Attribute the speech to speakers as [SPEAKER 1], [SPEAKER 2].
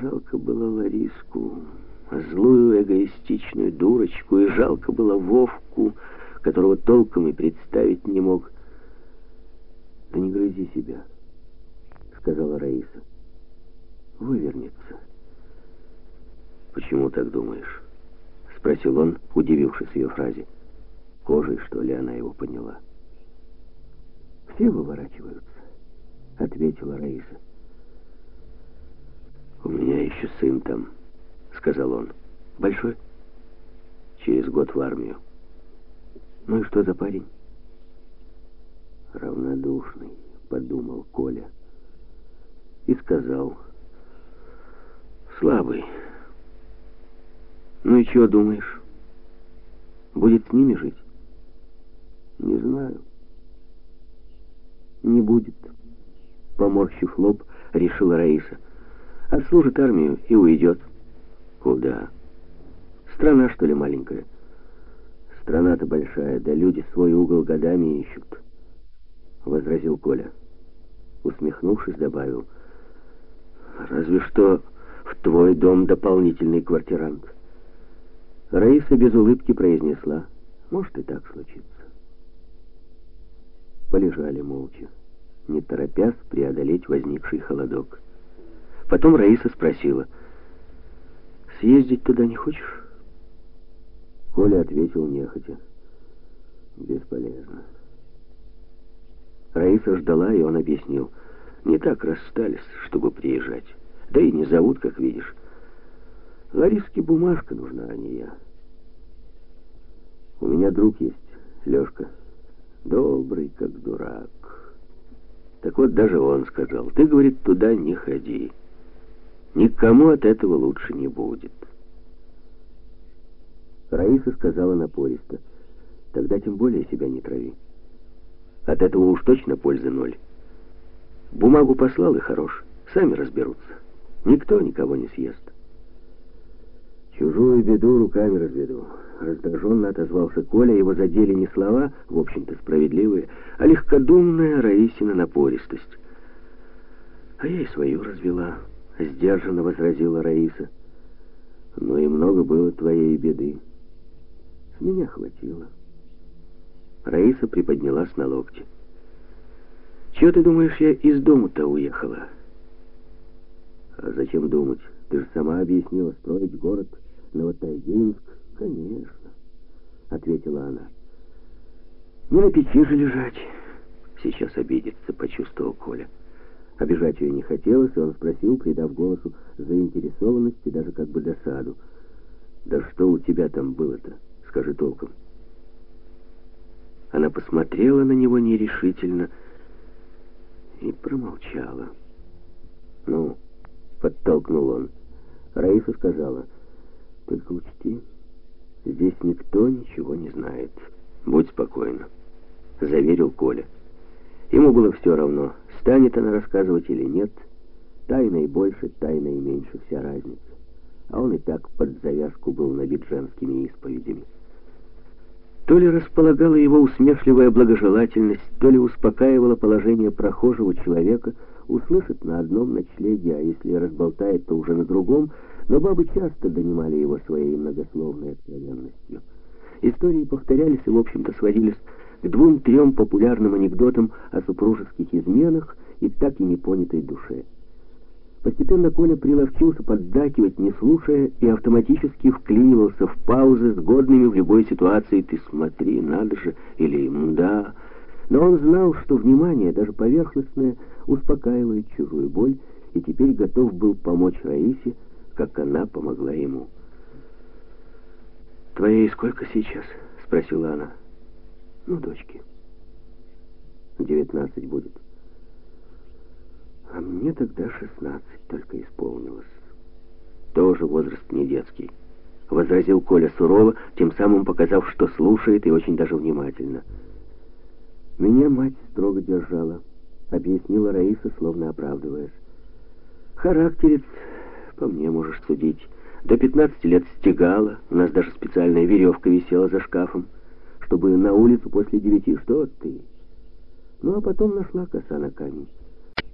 [SPEAKER 1] Жалко было Лариску, злую эгоистичную дурочку, и жалко было Вовку, которого толком и представить не мог. «Да не грызи себя», — сказала Раиса. «Вывернется». «Почему так думаешь?» — спросил он, удивившись ее фразе. Кожей, что ли, она его поняла. «Все выворачиваются», — ответила Раиса. «У меня еще сын там», — сказал он. «Большой?» «Через год в армию». «Ну и что за парень?» «Равнодушный», — подумал Коля. И сказал. «Слабый». «Ну и чего думаешь? Будет с ними жить?» «Не знаю». «Не будет», — поморщив лоб, решила Раиса. Отслужит армию и уйдет. Куда? Страна, что ли, маленькая? Страна-то большая, да люди свой угол годами ищут. Возразил Коля. Усмехнувшись, добавил. Разве что в твой дом дополнительный квартирант. Раиса без улыбки произнесла. Может и так случится. Полежали молча, не торопясь преодолеть возникший холодок. Потом Раиса спросила, «Съездить туда не хочешь?» Коля ответил нехотя, «Бесполезно». Раиса ждала, и он объяснил, «Не так расстались, чтобы приезжать. Да и не зовут, как видишь. Лариске бумажка нужна, а не я. У меня друг есть, Лешка, добрый, как дурак. Так вот, даже он сказал, ты, говорит, туда не ходи». Никому от этого лучше не будет. Раиса сказала напористо, тогда тем более себя не трави. От этого уж точно пользы ноль. Бумагу послал и хорош, сами разберутся. Никто никого не съест. Чужую беду руками разведу. Раздраженно отозвался Коля, его задели не слова, в общем-то справедливые, а легкодумная Раисина напористость. А я и свою развела. — сдержанно возразила Раиса. «Но и много было твоей беды. С меня хватило». Раиса приподнялась на локте. «Чего ты думаешь, я из дому-то уехала?» «А зачем думать? Ты же сама объяснила строить город Новотайгинск». «Конечно», — ответила она. «Не на печи же лежать». Сейчас обидится, почувствовал Коля. Обижать ее не хотелось, и он спросил, придав голосу заинтересованность и даже как бы досаду. «Да что у тебя там было-то? Скажи толком». Она посмотрела на него нерешительно и промолчала. «Ну?» — подтолкнул он. Раиса сказала, «Только учти, здесь никто ничего не знает. Будь спокойна», — заверил Коля. Ему было все равно, станет она рассказывать или нет. Тайной больше, тайной меньше, вся разница. А он и так под завязку был набит женскими исповедями. То ли располагала его усмешливая благожелательность, то ли успокаивала положение прохожего человека, услышит на одном ночлеге, а если разболтает, то уже на другом, но бабы часто донимали его своей многословной откровенностью. Истории повторялись и, в общем-то, сводились к двум-трем популярным анекдотам о супружеских изменах и так и непонятой душе. Постепенно Коля приловчился поддакивать, не слушая, и автоматически вклинивался в паузы, сгодными в любой ситуации «ты смотри, надо же» или «мда». Но он знал, что внимание, даже поверхностное, успокаивает чужую боль, и теперь готов был помочь Раисе, как она помогла ему. «Твоей сколько сейчас?» — спросила она. Ну, дочки, девятнадцать будет. А мне тогда шестнадцать только исполнилось. Тоже возраст не детский. Возразил Коля сурово, тем самым показав, что слушает и очень даже внимательно. Меня мать строго держала, объяснила Раиса, словно оправдываясь. Характерец, по мне можешь судить. До пятнадцати лет стегала, у нас даже специальная веревка висела за шкафом чтобы на улицу после девяти. Что ты? Ну, а потом нашла коса на камень.